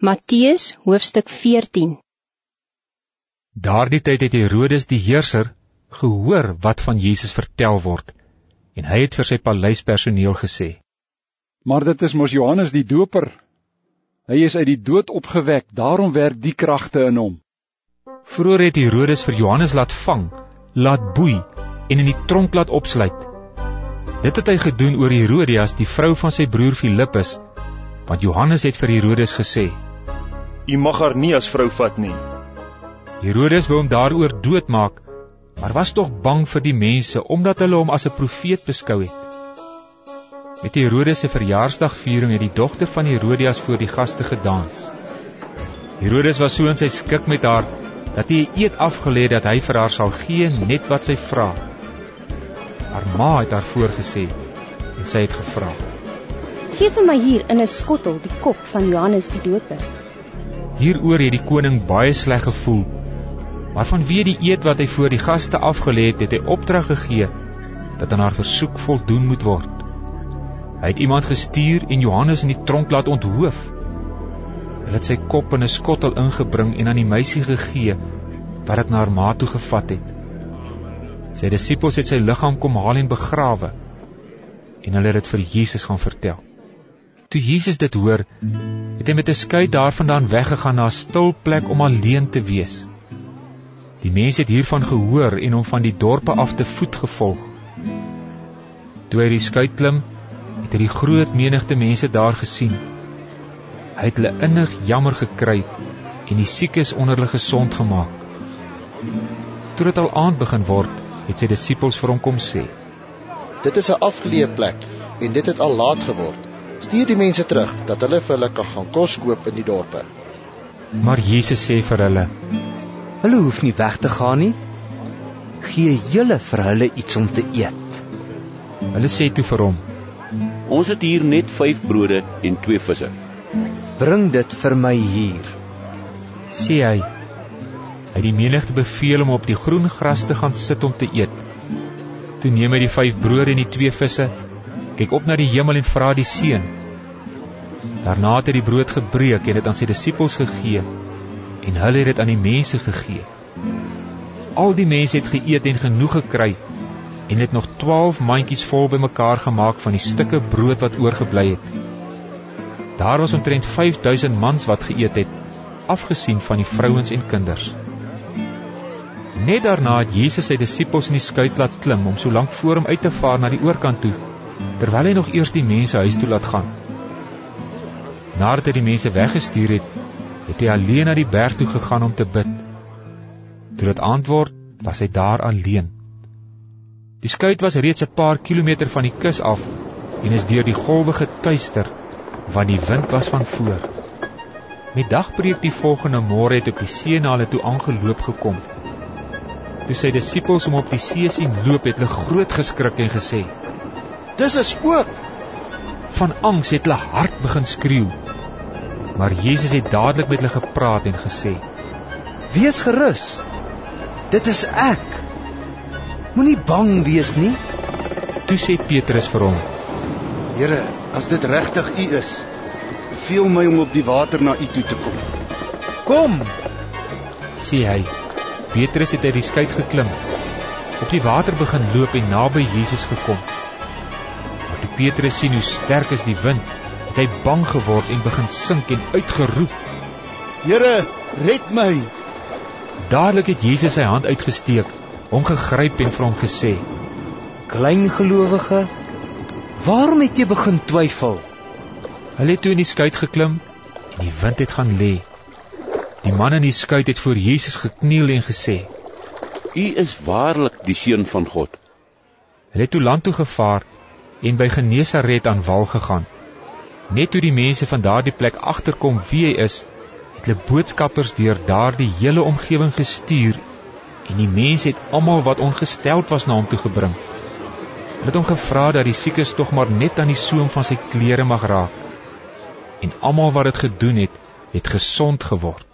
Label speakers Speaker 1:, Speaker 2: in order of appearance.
Speaker 1: Matteus hoofstuk 14
Speaker 2: Daardie tyd het Herodes die heerser gehoor wat van Jesus vertel word en hy het vir sy paleispersoneel gesê:
Speaker 3: Maar dit is mos Johannes die Doper. Hy is uit die dood opgewek, daarom werk die kragte in hom.
Speaker 2: Vroeger het Herodes vir Johannes laat vang, laat boei en in die tronk laat opsluit. Dit het hy gedoen oor Herodias, die vrou van sy broer Filippus, want Johannes het vir Herodes gesê:
Speaker 4: U mag haar nie as vrou vat nie.
Speaker 2: Herodes wou hom daaroor doodmaak, maar was tog bang vir die mense omdat hulle hom as 'n profeet beskou het. Met Herodes se verjaarsdagviering het die dogter van Herodias voor die gaste gedans. Herodes was so in sy skik met haar dat hy 'n eed afgelê het dat hy vir haar sal gee net wat sy vra. Haar ma het haar voorgesê en sy het gevra:
Speaker 1: Geef vir my hier in 'n skottel die kop van Johannes die Doper.
Speaker 2: Hieroor het die koning baie sleg gevoel. Maar vanweë die eed wat hy voor die gaste afgelê het, het hy opdrag gegee dat aan haar versoek voldoen moet word. Hy het iemand gestuur en Johannes in die tronk laat onthoof. Hy het sy kop in 'n skottel ingebring en aan die meisie gegee wat dit na haar ma toe gevat het. Sy disippels het sy liggaam kom haal en begrawe en hulle het dit vir Jesus gaan vertel. Toe Jesus dit hoor, het hy met 'n skei daarvandaan weggegaan na 'n stil plek om alleen te wees. Die mense het hiervan gehoor en hom van die dorpe af te voet gevolg. Toe hy die skei klim, het hy die groot menigte mense daar gesien. Hy het hulle innig jammer gekry en die siekes onder hulle gesond gemaak. Toe dit al aand begin word, het sy disippels vir hom kom sê:
Speaker 5: Dit is 'n afgeleë plek en dit het al laat geword. Stuur die mense terug dat hulle vir hulle kan gaan kos koop in die dorpe.
Speaker 2: Maar Jesus sê vir hulle:
Speaker 6: Hulle hoef nie weg te gaan nie. Gee julle vir hulle iets om te eet.
Speaker 2: Hulle sê toe vir hom:
Speaker 7: Ons het hier net 5 brode en 2 visse.
Speaker 6: Bring dit vir my hier.
Speaker 2: Sê hy: Hy die menigte beveel om op die groen gras te gaan sit om te eet. Toe neem hy die 5 brode en die 2 visse kyk op na die hemel en vra die seun. Daarna het hy die brood gebreek en dit aan sy disippels gegee en hulle het dit aan die mense gegee. Al die mense het geëet en genoeg gekry en het nog 12 mandjies vol bymekaar gemaak van die stukke brood wat oorgebly het. Daar was omtrent 5000 mans wat geëet het, afgesien van die vrouens en kinders. Net daarna het Jesus sy disippels in die skuit laat klim om so lank voor hom uit te vaar na die oorkant toe terwyl hy nog eers die mense huis toe laat gaan. Nadat hy die mense weggestuur het, het hy alleen na die berg toe gegaan om te bid. Toe dit antwoord, was hy daar alleen. Die skuit was reeds 'n paar kilometer van die kus af en is deur die golwe getuister want die wind was van voor. Met dagbreek die volgende môre het op die see na hulle toe aangeloop gekom. Toe sy disippels hom op die see sien loop, het hulle groot geskrik en gesê:
Speaker 5: Dis 'n spook.
Speaker 2: Van angs het hulle hard begin skreeu. Maar Jesus het dadelik met hulle gepraat en gesê:
Speaker 6: "Wees gerus. Dit is ek. Moenie bang wees nie."
Speaker 2: Toe sê Petrus vir hom:
Speaker 5: "Here, as dit regtig U is, beveel my om op die water na U toe te kom."
Speaker 6: "Kom,"
Speaker 2: sê hy. Petrus het uit die skei geklim, op die water begin loop en naby Jesus gekom. Petrus sien hoe sterk is die wind, het hy bang geword en begin sink en uitgeroep:
Speaker 5: "Here, red my!"
Speaker 2: Dadelik het Jesus sy hand uitgesteek, hom gegryp en vir hom gesê:
Speaker 6: "Klein gelowige, waarom het jy begin twyfel?"
Speaker 2: Hulle het toe in die skuit geklim en die wind het gaan lê. Die man in die skuit het voor Jesus gekniel en gesê:
Speaker 7: "U is waarlik die seun van God."
Speaker 2: Hulle het toe land toe gevaar en by Genesaret aan wal gegaan. Net toe die mense van daardie plek agterkom wie hy is, het hulle boodskappers deur daardie hele omgewing gestuur en die mense het almal wat ongesteld was na hom toe gebring. Hulle het hom gevra dat die siekes tog maar net aan die soem van sy klere mag raak. En almal wat dit gedoen het, het gesond geword.